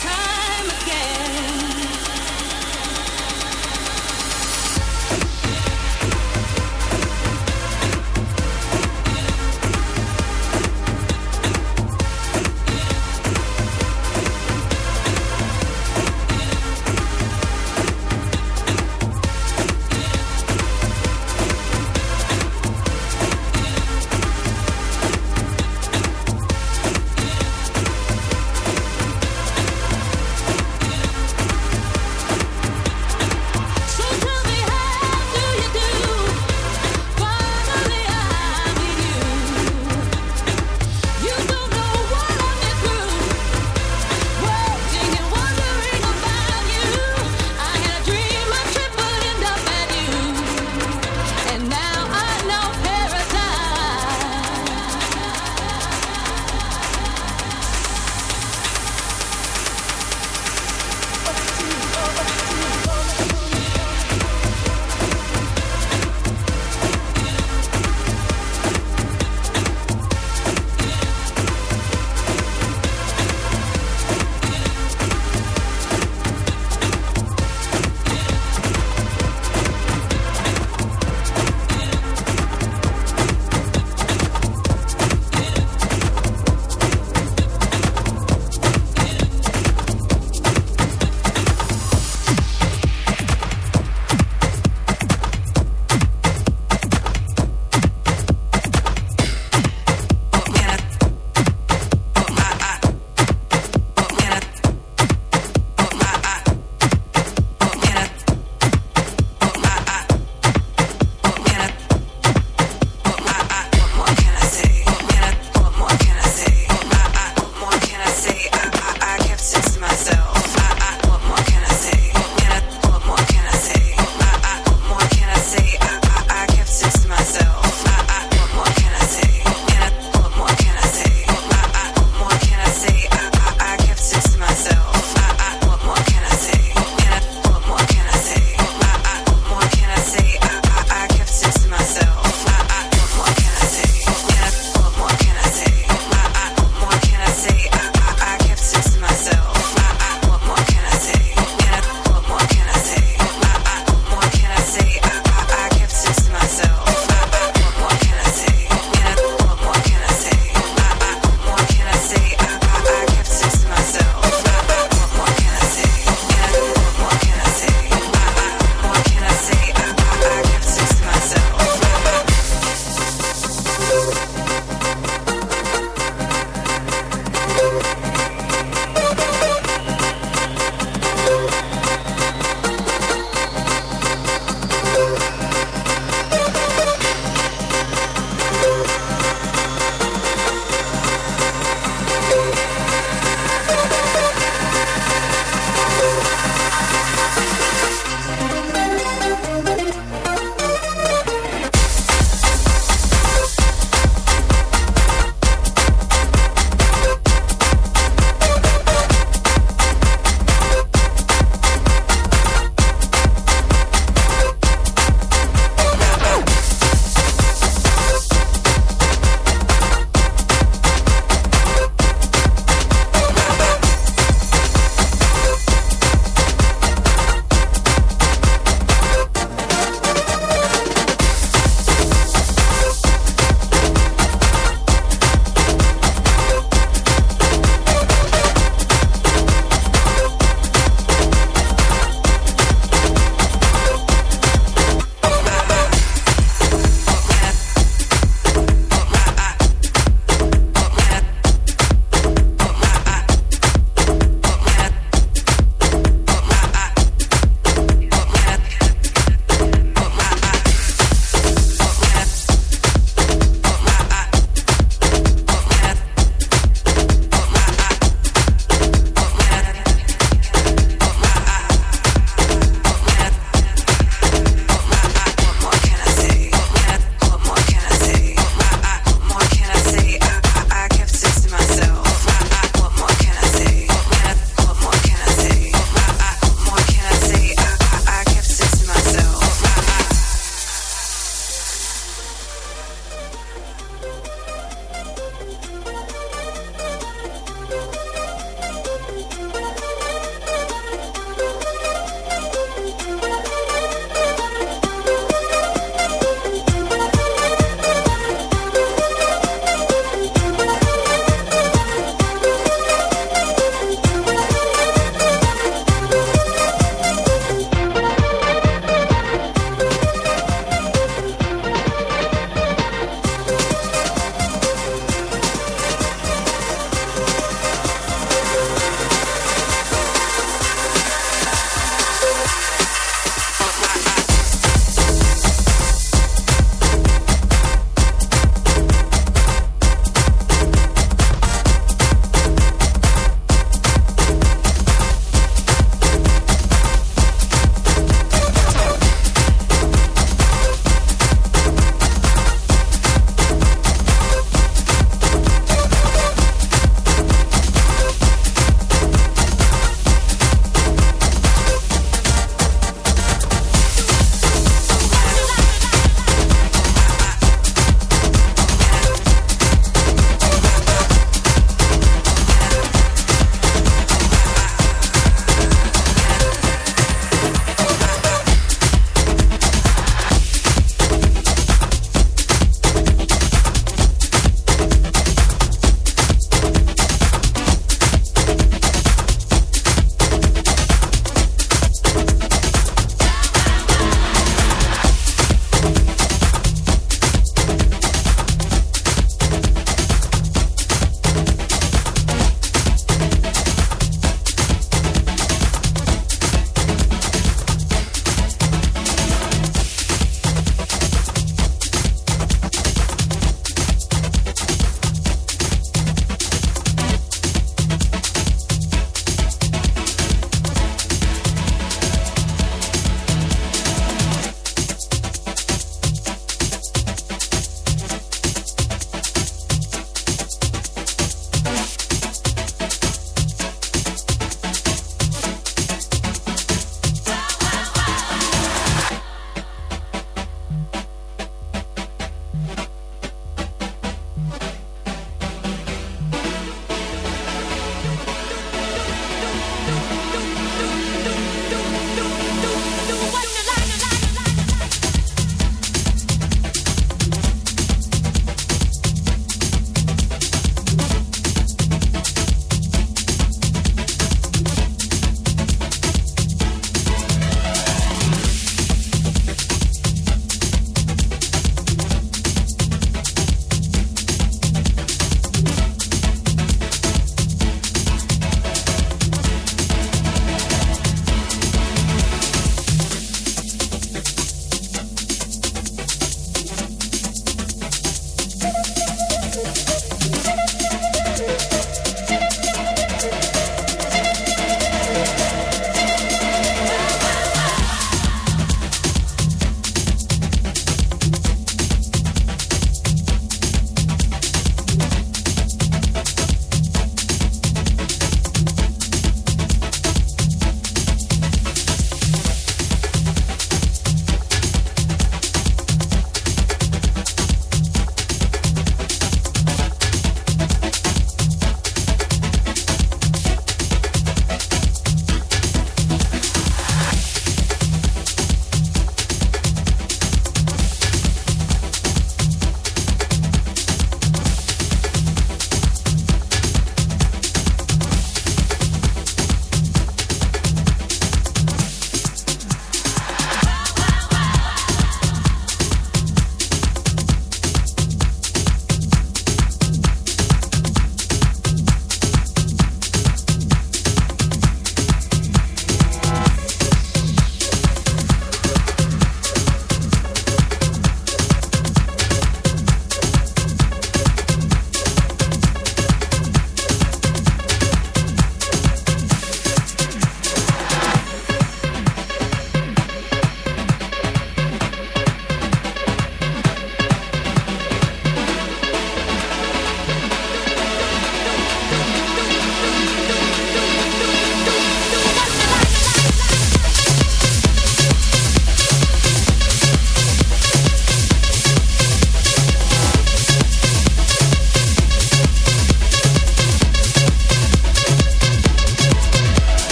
time.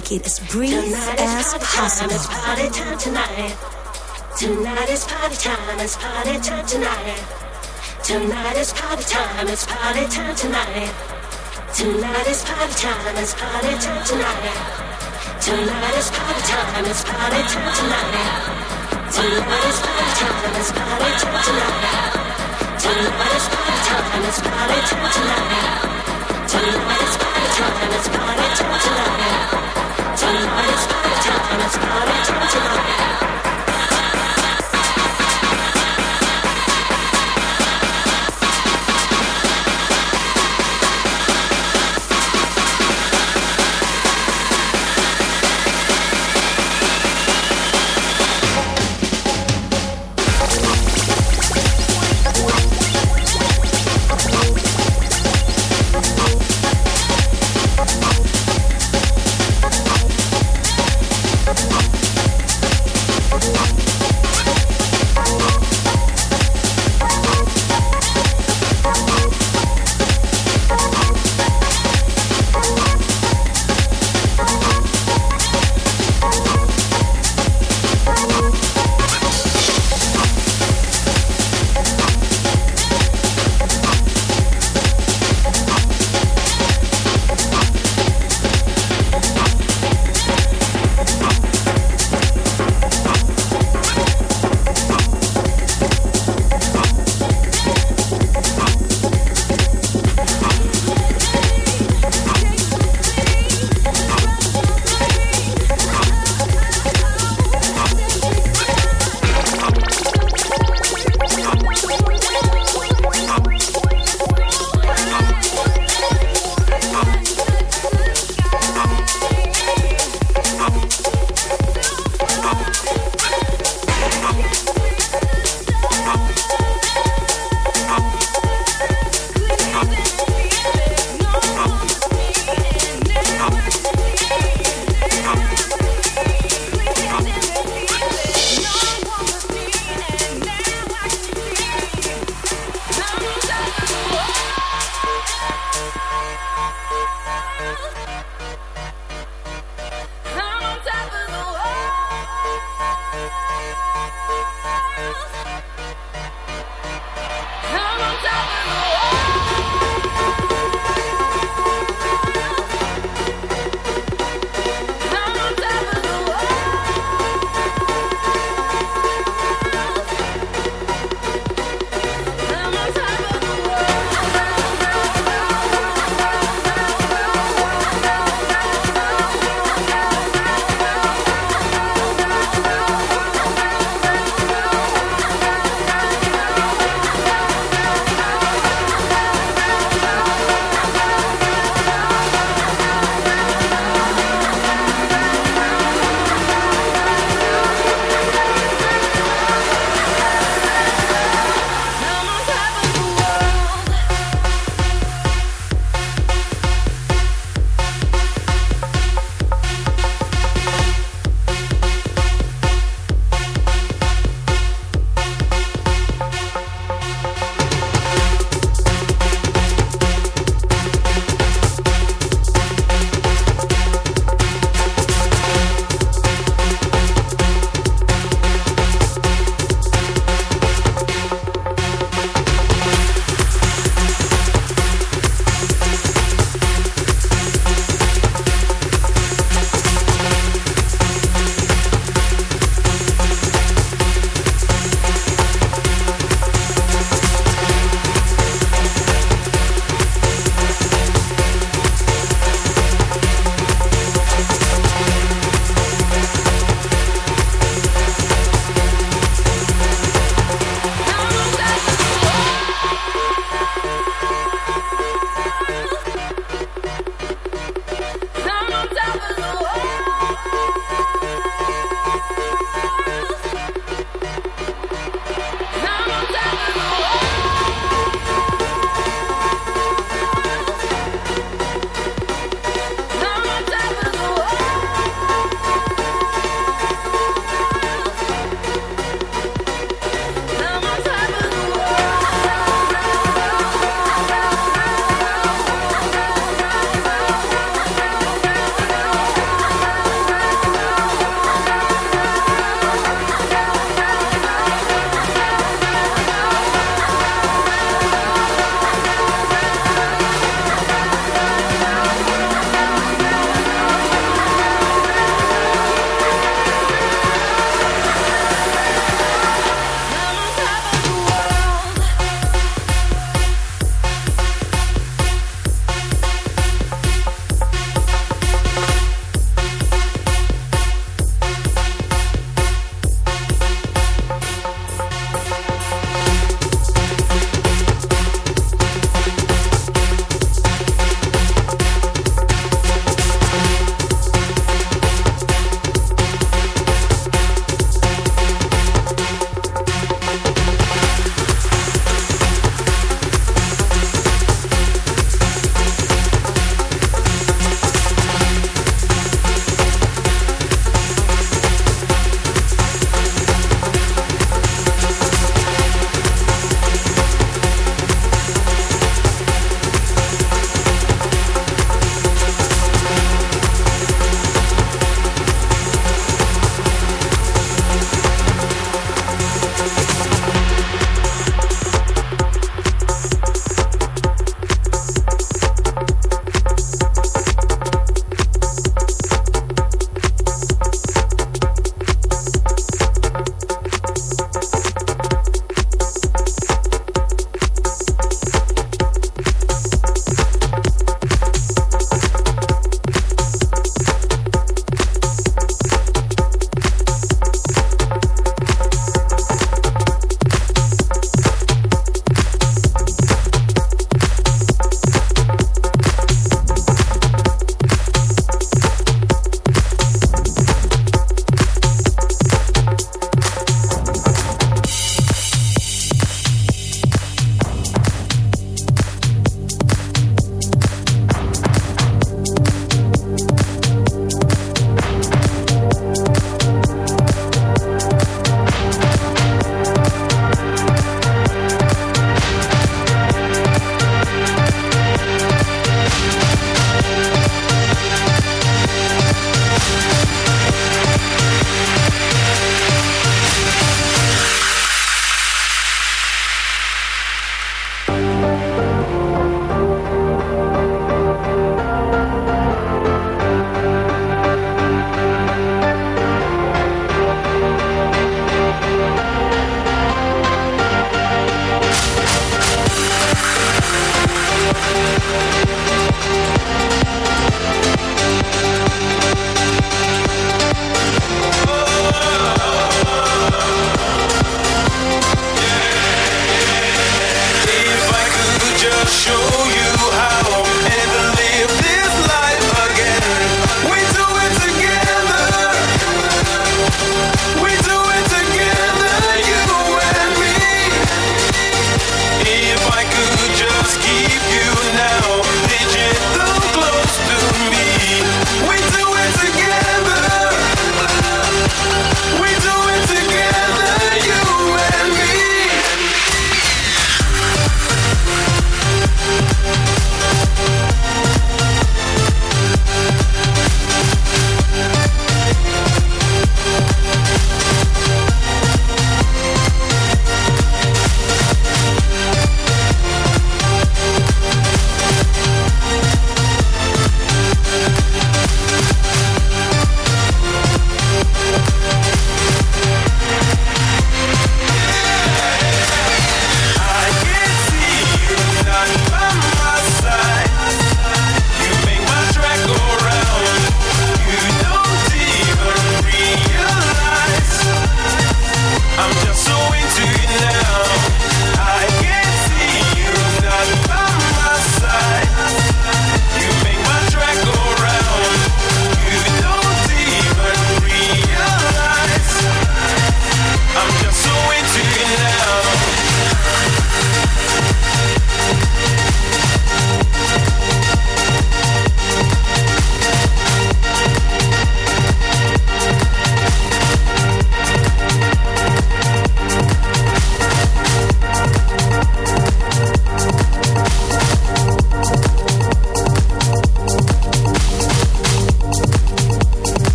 Make it as brief as possible. Tonight is party time, it's party time tonight. Tonight is party time, it's party time tonight. Tonight is party time, it's party time tonight. Tonight is party time, it's party time tonight. Tonight is party time, it's party time tonight. Tonight is party time, it's party time tonight. Tonight is party time, it's party time tonight. Tonight is party time, it's party time tonight.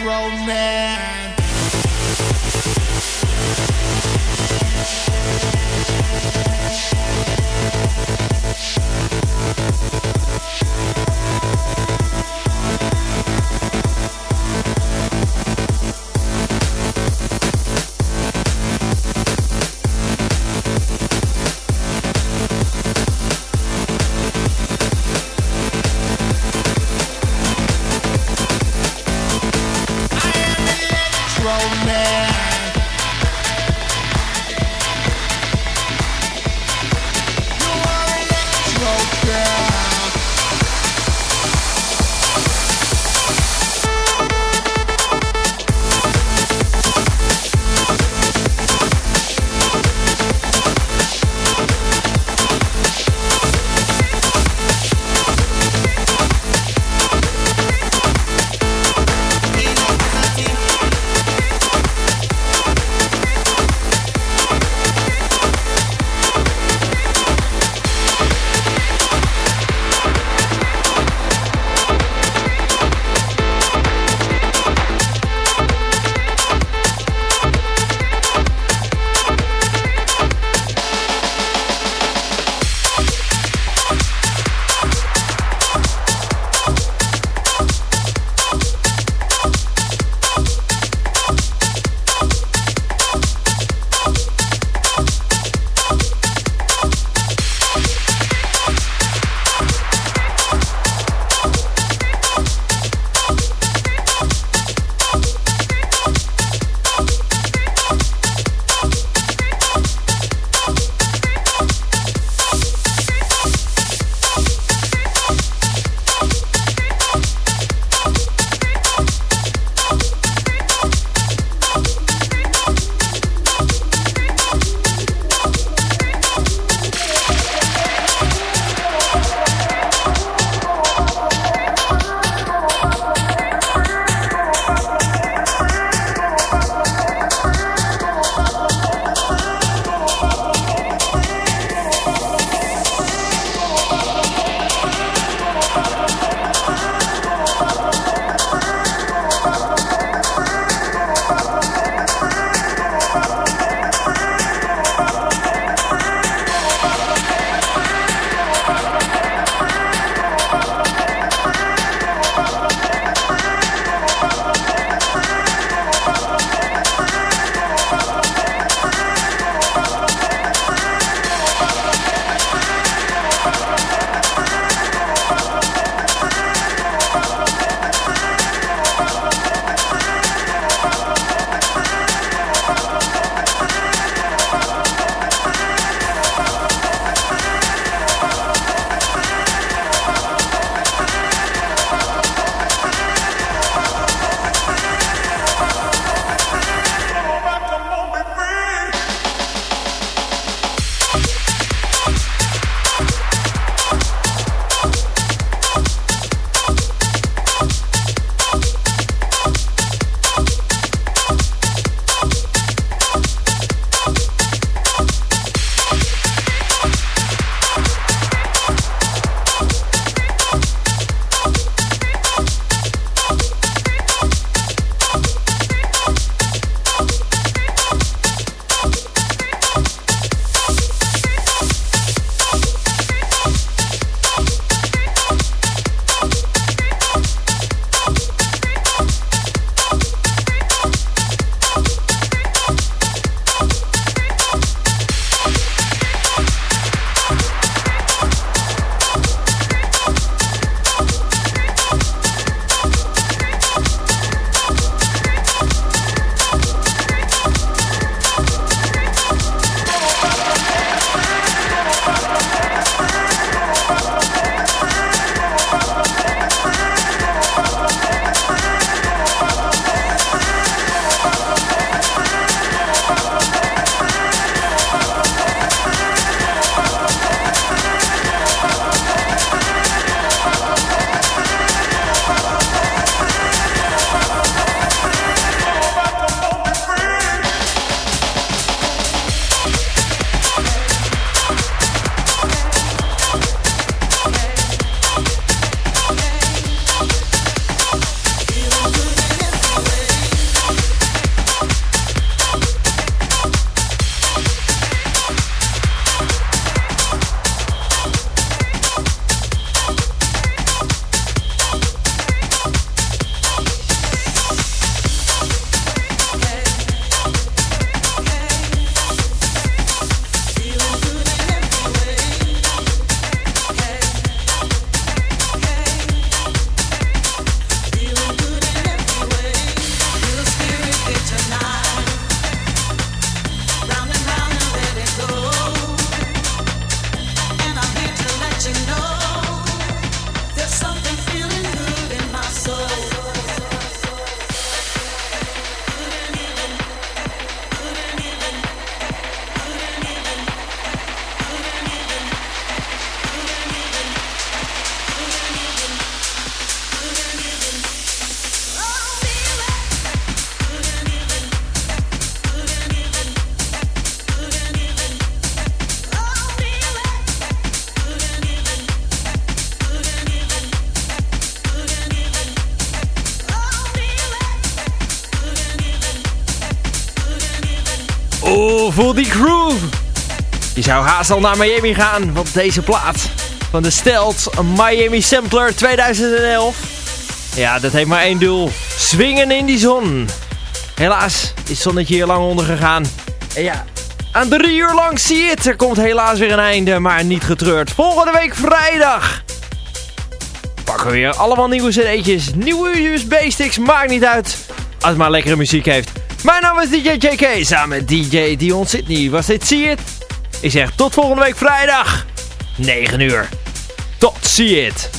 Romance. Voel die groove. Je zou haast al naar Miami gaan, want deze plaat van de Stelt Miami Sampler 2011. Ja, dat heeft maar één doel. Swingen in die zon. Helaas is het zonnetje hier lang ondergegaan. En ja, aan drie uur lang zie je het. Er komt helaas weer een einde, maar niet getreurd. Volgende week vrijdag pakken we weer allemaal nieuwe cd'tjes. Nieuwe USB-sticks, maakt niet uit. Als het maar lekkere muziek heeft. Mijn naam is DJ JK, samen met DJ Dion Sydney. Was dit je het? Ik zeg tot volgende week vrijdag. 9 uur. Tot je het.